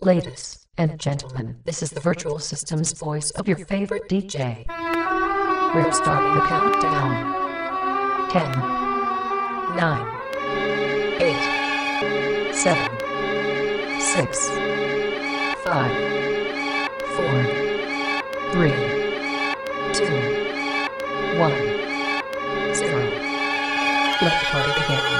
Ladies and gentlemen, this is the virtual systems voice of your favorite DJ. We're starting the countdown. 10, 9, 8, 7, 6, 5, 4, 3, 2, 1, 0. Let the party begin.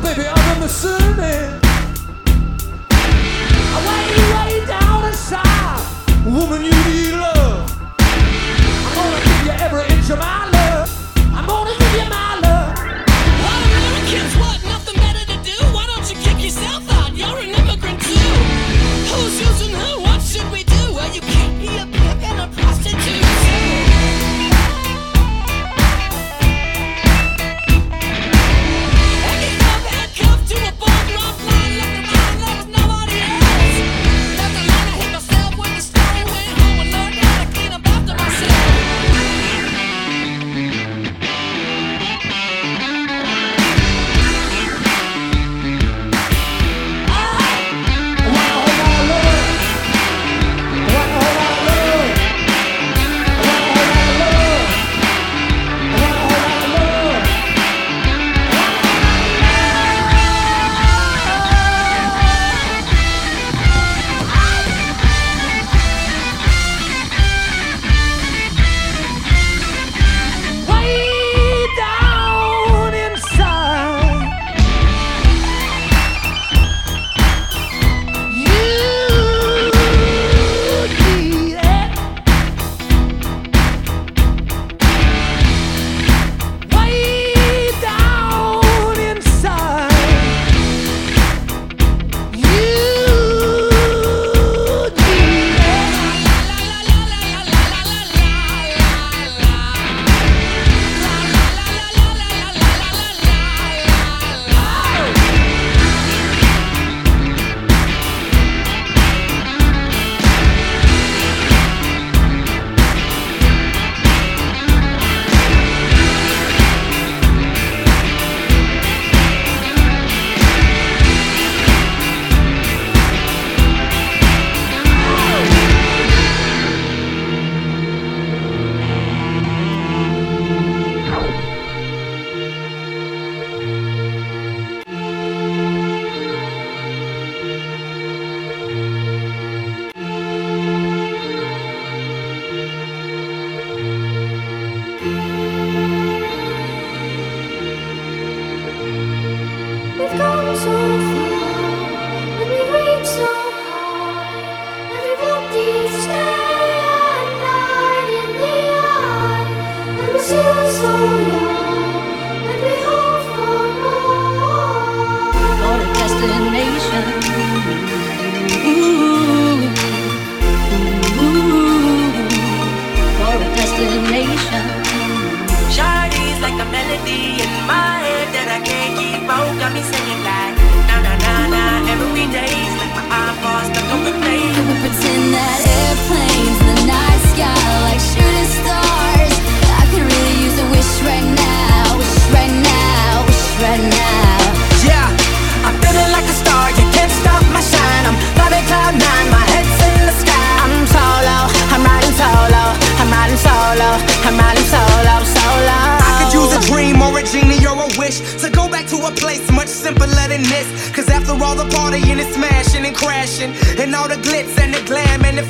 Baby, I'm in the weigh you way down inside. Woman, you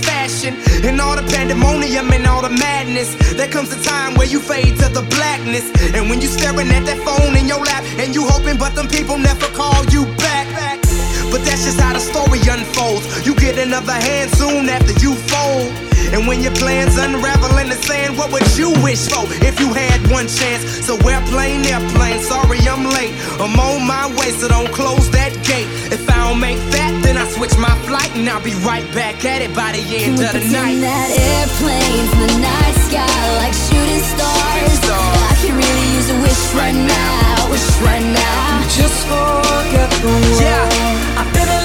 fashion, and all the pandemonium and all the madness, there comes a time where you fade to the blackness. And when you staring at that phone in your lap, and you hoping, but them people never call you back. But that's just how the story unfolds. You get another hand soon after you fold. And when your plans unravel in the sand, what would you wish for if you had one chance? So airplane, airplane, sorry I'm late. I'm on my way, so don't close that gate. If I don't make that, then I switch my flight and I'll be right back at it by the end of the night. that airplanes in the night sky like shooting stars. I can really use a wish right now, wish right now. Just forget the world. Yeah, I'm feeling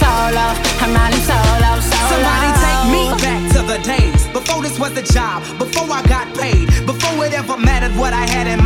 solo. I'm riding solo. Solo. Somebody take me back to the days before this was a job, before I got paid, before it ever mattered what I had in my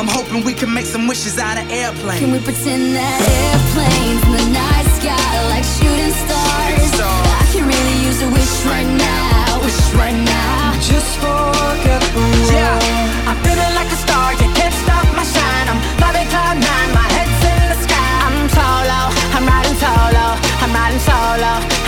I'm hoping we can make some wishes out of airplanes. Can we pretend that airplanes in the night sky like shooting stars? I can really use a wish right now, wish right now. Just forget the world. Yeah. I'm feeling like a star. You can't stop my shine. I'm flying cloud nine. My head's in the sky. I'm solo. I'm riding solo. I'm riding solo.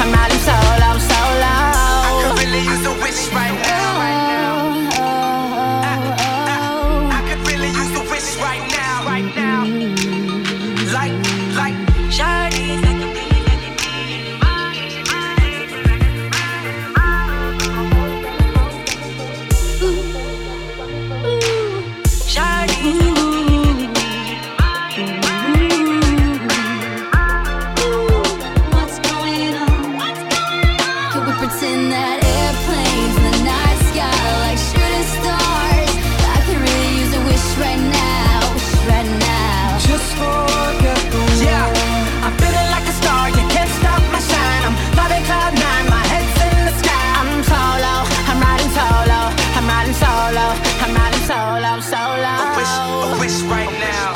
Right now,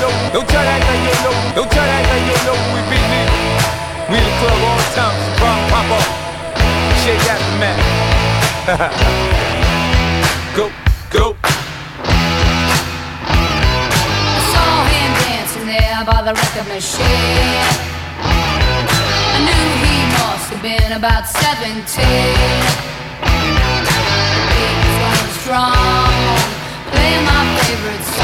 Don't try that like you know. Don't try that like you know. We be deep. We in the club all the time. So pop, pop up. Shake that man. go, go. I saw him dancing there by the record machine. I knew he must have been about 17. He was strong, playing my favorite song.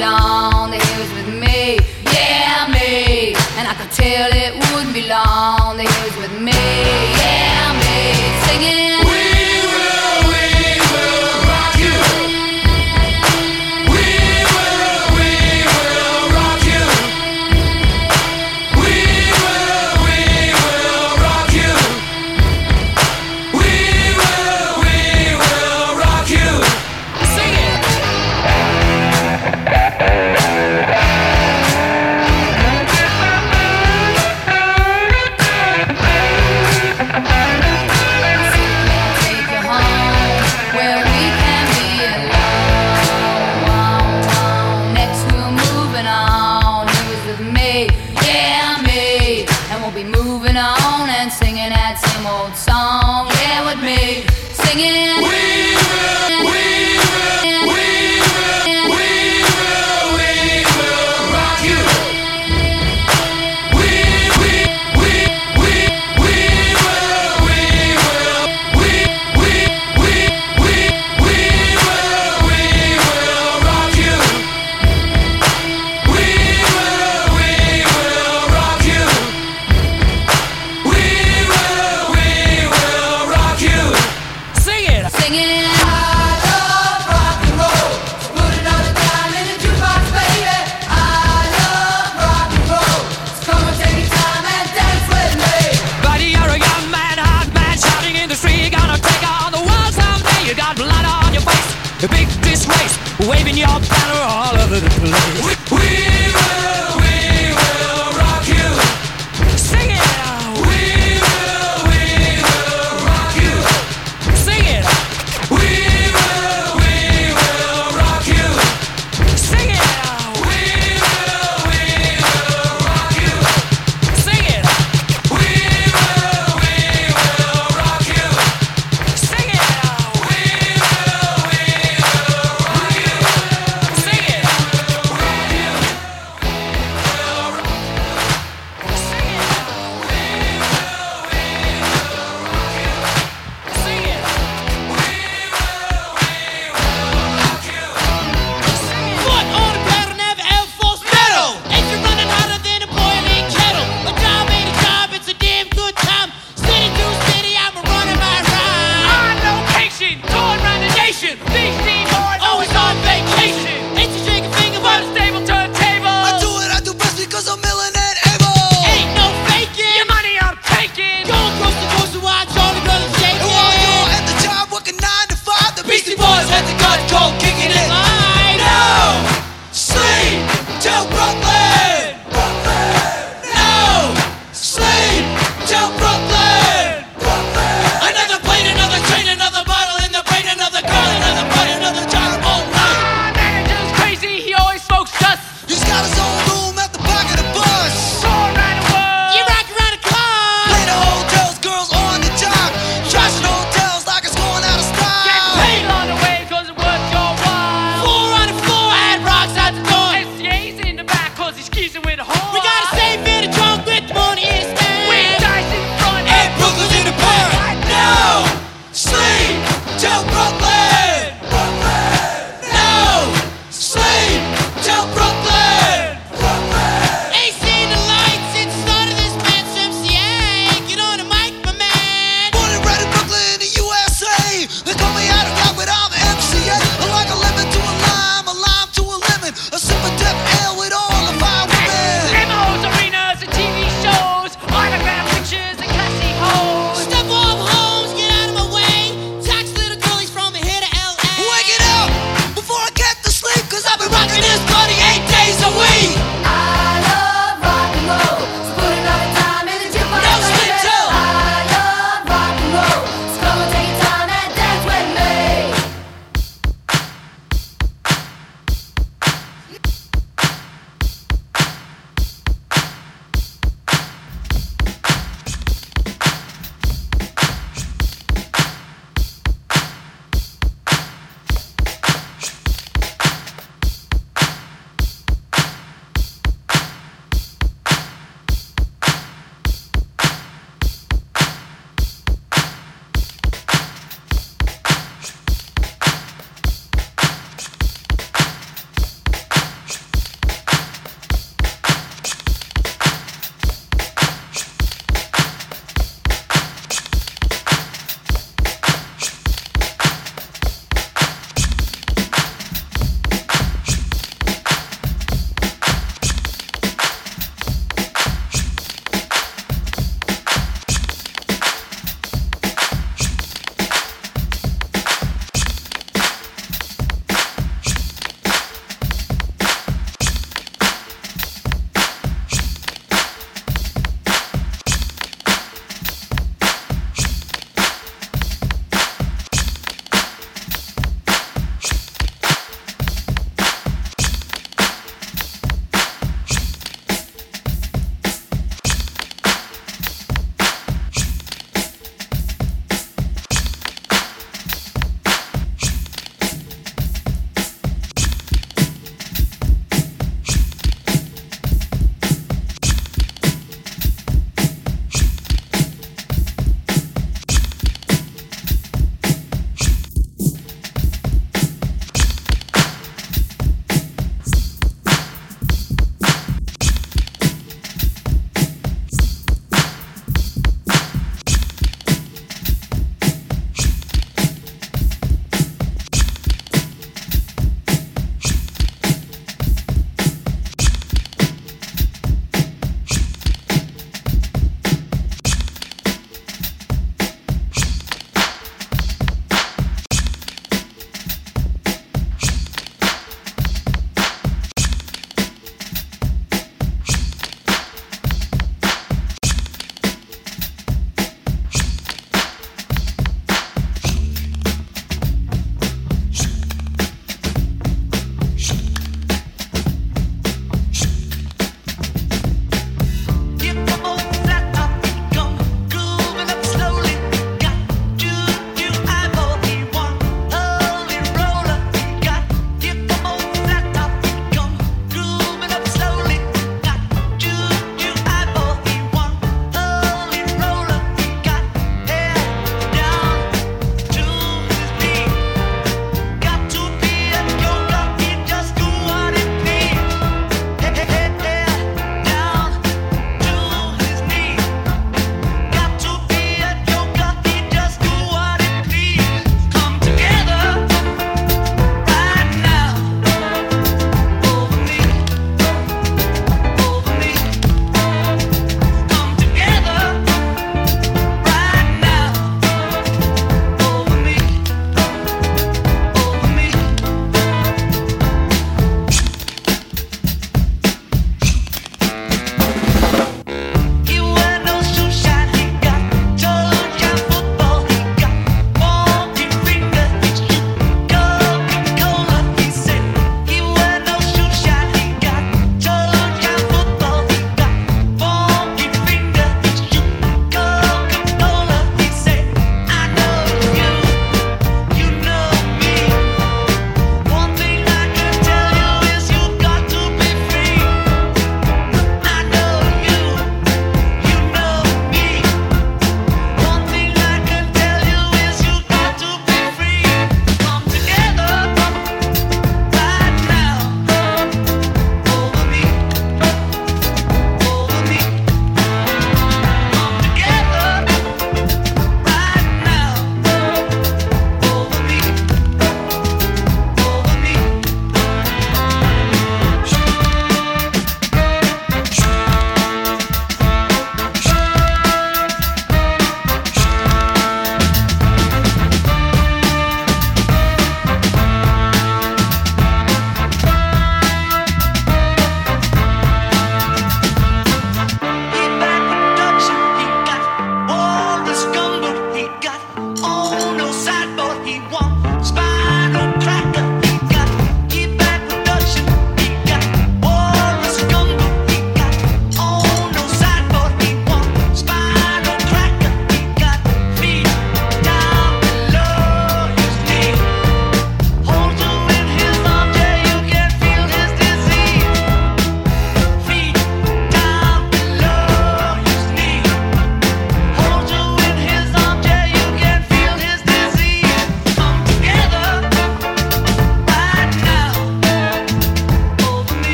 long that he was with me, yeah, me. And I could tell it wouldn't be long that he was with me, yeah, me. Singing.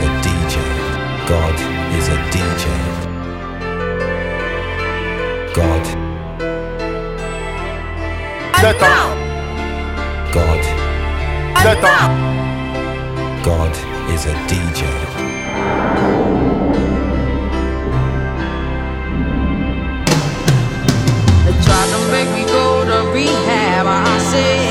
Is a DJ. God is a DJ. God. Shut up. God. Shut up. God is a DJ. They tried to make me go to rehab. I said